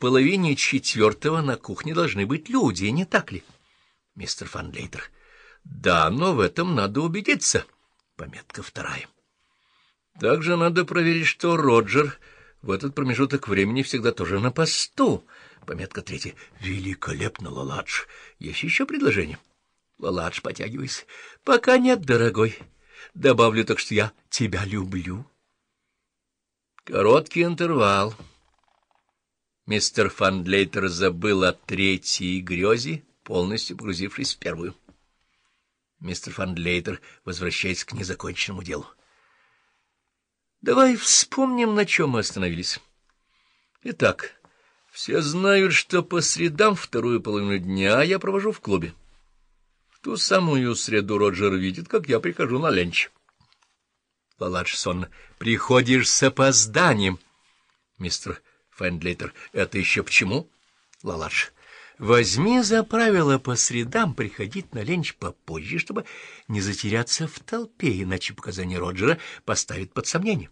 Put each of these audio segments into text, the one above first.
половине четвертого на кухне должны быть люди, не так ли? Мистер Фанлейтер. Да, но в этом надо убедиться. Пометка вторая. Также надо проверить, что Роджер в этот промежуток времени всегда тоже на посту. Пометка третья. Великолепно, Лаладж. Есть еще предложение? Лаладж, потягивайся. Пока нет, дорогой. Добавлю так, что я тебя люблю. Короткий интервал. Мистер Фандлейтер забыл о третьей грезе, полностью погрузившись в первую. Мистер Фандлейтер возвращается к незаконченному делу. Давай вспомним, на чем мы остановились. Итак, все знают, что по средам вторую половину дня я провожу в клубе. В ту самую среду Роджер видит, как я прихожу на ленч. Сонно. Приходишь с опозданием. Мистер Фэндлейтер. Это еще почему? Лаладж. Возьми за правило по средам приходить на ленч попозже, чтобы не затеряться в толпе, иначе показания Роджера поставит под сомнение.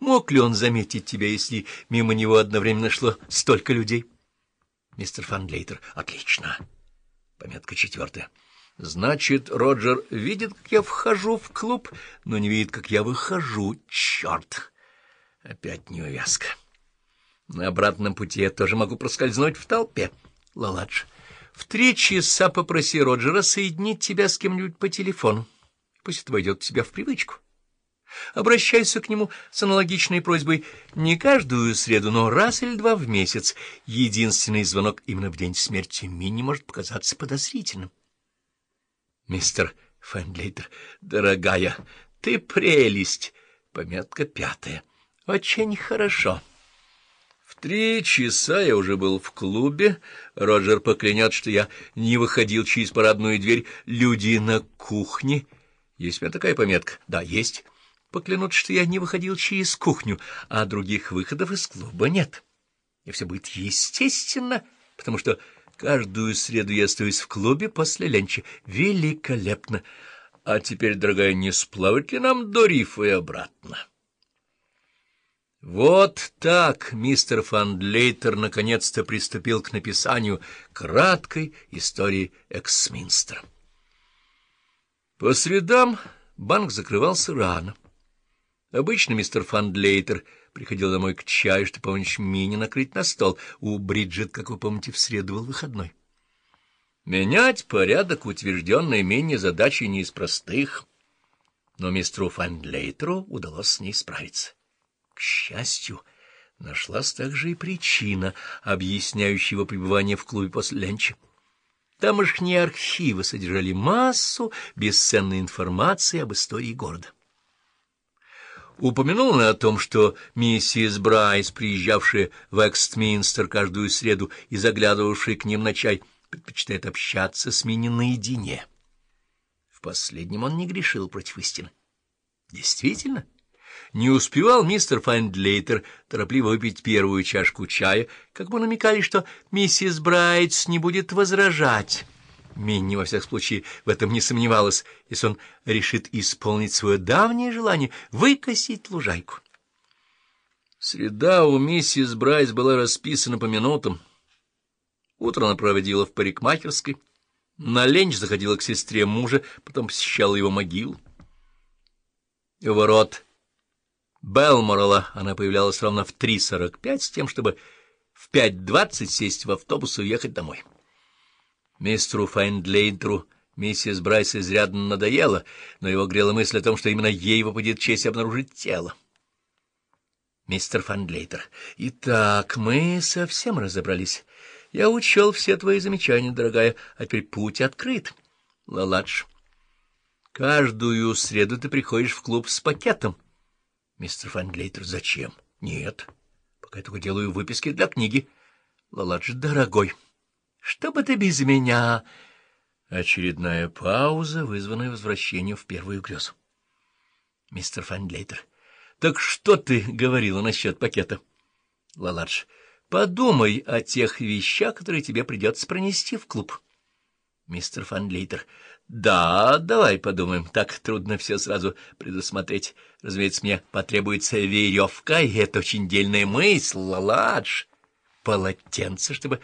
Мог ли он заметить тебя, если мимо него одновременно шло столько людей? Мистер Фанлейтер. Отлично. Пометка четвертая. Значит, Роджер видит, как я вхожу в клуб, но не видит, как я выхожу. Черт! Опять неувязка. На обратном пути я тоже могу проскользнуть в толпе. Лаладж, в три часа попроси Роджера соединить тебя с кем-нибудь по телефону. Пусть это войдет в тебя в привычку. Обращайся к нему с аналогичной просьбой не каждую среду, но раз или два в месяц. Единственный звонок именно в день смерти Мини может показаться подозрительным. Мистер Фендлейтер, дорогая, ты прелесть. Пометка пятая. Очень хорошо. Три часа я уже был в клубе. Роджер поклянет, что я не выходил через парадную дверь. Люди на кухне. Есть у меня такая пометка? Да, есть. Поклянут, что я не выходил через кухню, а других выходов из клуба нет. И все будет естественно, потому что каждую среду я остаюсь в клубе после ленча. Великолепно! А теперь, дорогая, не сплавать ли нам до рифа и обратно? Вот так мистер Фандлейтер наконец-то приступил к написанию краткой истории Эксминстера. По средам банк закрывался рано. Обычно мистер Фандлейтер приходил домой к чаю, чтобы помочь Мине накрыть на стол. У Бриджит, как вы помните, в среду был выходной. Менять порядок утвержденной Мине задачи не из простых, но мистеру Фандлейтеру удалось с ней справиться. К счастью, нашлась также и причина, объясняющая его пребывание в клубе после ленча. Тамошние архивы содержали массу бесценной информации об истории города. Упомянул он о том, что миссис Брайс, приезжавшая в Экстминстер каждую среду и заглядывавшая к ним на чай, предпочитает общаться с Мини наедине. В последнем он не грешил против истины. Действительно, не успевал мистер Файндлейтер торопливо выпить первую чашку чая, как бы намекали, что миссис Брайтс не будет возражать. Минни, во всяком случае, в этом не сомневалась, если он решит исполнить свое давнее желание — выкосить лужайку. Среда у миссис Брайс была расписана по минутам. Утро она проводила в парикмахерской, на ленч заходила к сестре мужа, потом посещала его могилу. Ворот Белморала она появлялась ровно в 3.45 с тем, чтобы в 5.20 сесть в автобус и уехать домой. Мистеру Файндлейнтеру миссис Брайс изрядно надоела, но его грела мысль о том, что именно ей выпадет честь обнаружить тело. Мистер Фандлейтер, итак, мы совсем разобрались. Я учел все твои замечания, дорогая, а теперь путь открыт. Лаладж, каждую среду ты приходишь в клуб с пакетом. Мистер Фандлейтер, зачем? Нет, пока я только делаю выписки для книги. Лаладж, дорогой... Что бы ты без меня? Очередная пауза, вызванная возвращением в первую грезу. Мистер Фандлейтер. Так что ты говорила насчет пакета? Лаладж. Подумай о тех вещах, которые тебе придется пронести в клуб. Мистер Фандлейтер. Да, давай подумаем. Так трудно все сразу предусмотреть. Разумеется, мне потребуется веревка, и это очень дельная мысль, Лаладж. полотенце, чтобы